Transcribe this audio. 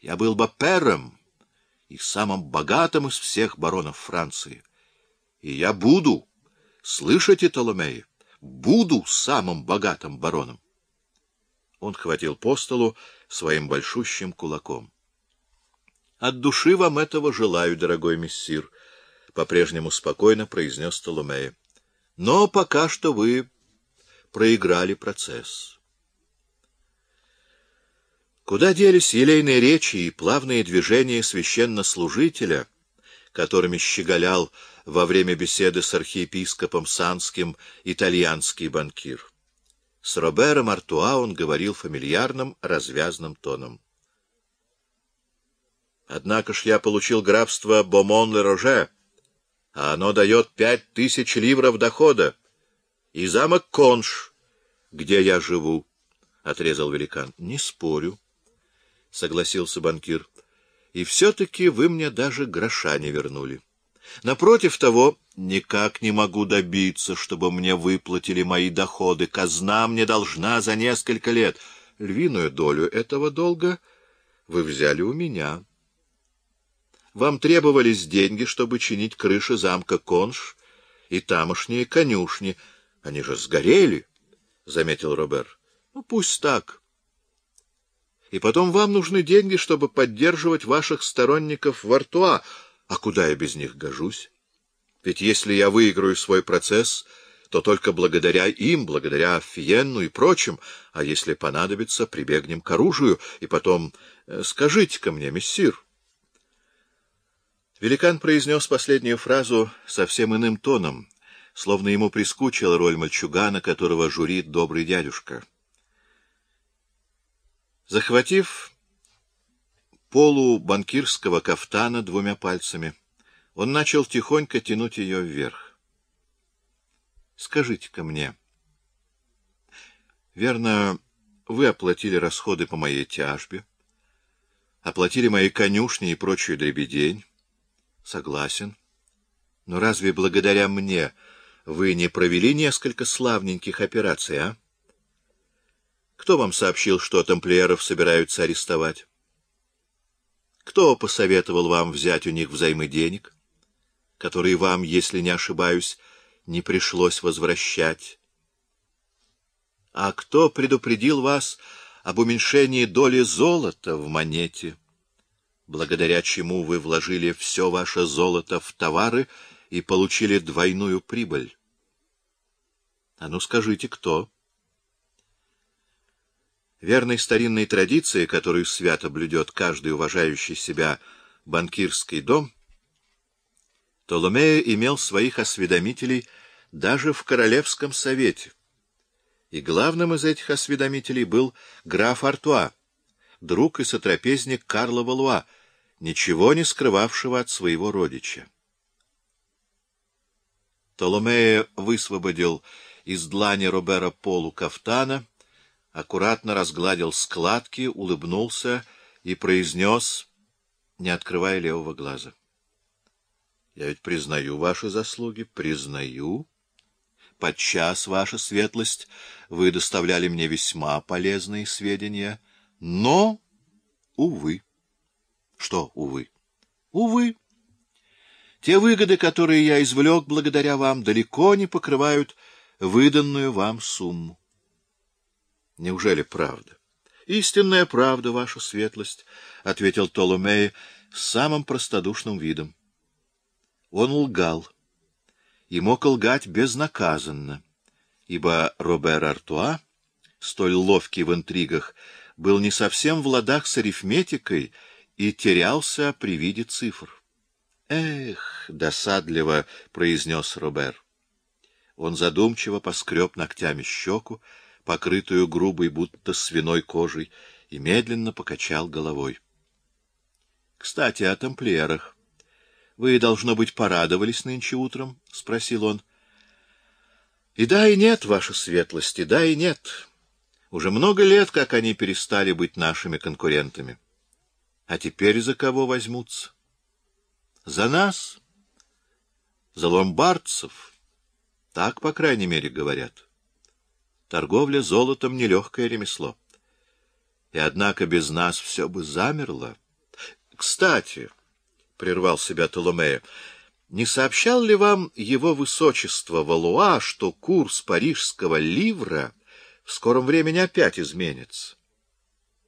я был бы пером и самым богатым из всех баронов Франции. И я буду, слышите, Толомеи, буду самым богатым бароном. Он хватил по столу своим большущим кулаком. — От души вам этого желаю, дорогой мессир, — по-прежнему спокойно произнес Толомея. — Но пока что вы проиграли процесс. Куда делись елейные речи и плавные движения священнослужителя, которыми щеголял во время беседы с архиепископом Санским итальянский банкир? С Робером Артуа он говорил фамильярным, развязным тоном. Однако ж я получил графство Бомон-ле-Роже, а оно дает пять тысяч ливров дохода, и замок Конш, где я живу, — отрезал великан. — Не спорю. — согласился банкир. — И все-таки вы мне даже гроша не вернули. Напротив того, никак не могу добиться, чтобы мне выплатили мои доходы. Казна мне должна за несколько лет. Львиную долю этого долга вы взяли у меня. Вам требовались деньги, чтобы чинить крыши замка Конш и тамошние конюшни. Они же сгорели, — заметил Робер. — Ну, пусть так. И потом вам нужны деньги, чтобы поддерживать ваших сторонников в Артуа. А куда я без них гожусь? Ведь если я выиграю свой процесс, то только благодаря им, благодаря Фиенну и прочим, а если понадобится, прибегнем к оружию, и потом э, скажите-ка мне, мессир. Великан произнес последнюю фразу совсем иным тоном, словно ему прискучила роль мальчугана, которого журит добрый дядюшка. Захватив полу банкирского кафтана двумя пальцами, он начал тихонько тянуть ее вверх. — Скажите-ка мне, верно, вы оплатили расходы по моей тяжбе, оплатили мои конюшни и прочую дребедень? Согласен. Но разве благодаря мне вы не провели несколько славненьких операций, а? — кто вам сообщил, что тамплиеров собираются арестовать? Кто посоветовал вам взять у них взаймы денег, которые вам, если не ошибаюсь, не пришлось возвращать? А кто предупредил вас об уменьшении доли золота в монете, благодаря чему вы вложили все ваше золото в товары и получили двойную прибыль? А ну скажите, кто? — Верной старинной традиции, которую свято блюдет каждый уважающий себя банкирский дом, Толомея имел своих осведомителей даже в Королевском совете. И главным из этих осведомителей был граф Артуа, друг и сотрапезник Карла Валуа, ничего не скрывавшего от своего родича. Толомея высвободил из длани Робера полу кафтана, аккуратно разгладил складки, улыбнулся и произнес, не открывая левого глаза. — Я ведь признаю ваши заслуги, признаю. Подчас, ваша светлость, вы доставляли мне весьма полезные сведения, но, увы. Что, увы? Увы. Те выгоды, которые я извлек благодаря вам, далеко не покрывают выданную вам сумму. Неужели правда? — Истинная правда, ваша светлость, — ответил Толомей с самым простодушным видом. Он лгал и мог лгать безнаказанно, ибо Робер Артуа, столь ловкий в интригах, был не совсем в ладах с арифметикой и терялся при виде цифр. «Эх!» — досадливо произнес Робер. Он задумчиво поскреб ногтями щеку, покрытую грубой, будто свиной кожей, и медленно покачал головой. — Кстати, о тамплиерах. Вы, должно быть, порадовались нынче утром? — спросил он. — И да, и нет, ваша светлость, и да, и нет. Уже много лет, как они перестали быть нашими конкурентами. А теперь за кого возьмутся? За нас? За ломбардцев? Так, по крайней мере, говорят. — Торговля золотом — нелегкое ремесло. И однако без нас все бы замерло. Кстати, — прервал себя Толомея, — не сообщал ли вам его высочество Валуа, что курс парижского ливра в скором времени опять изменится?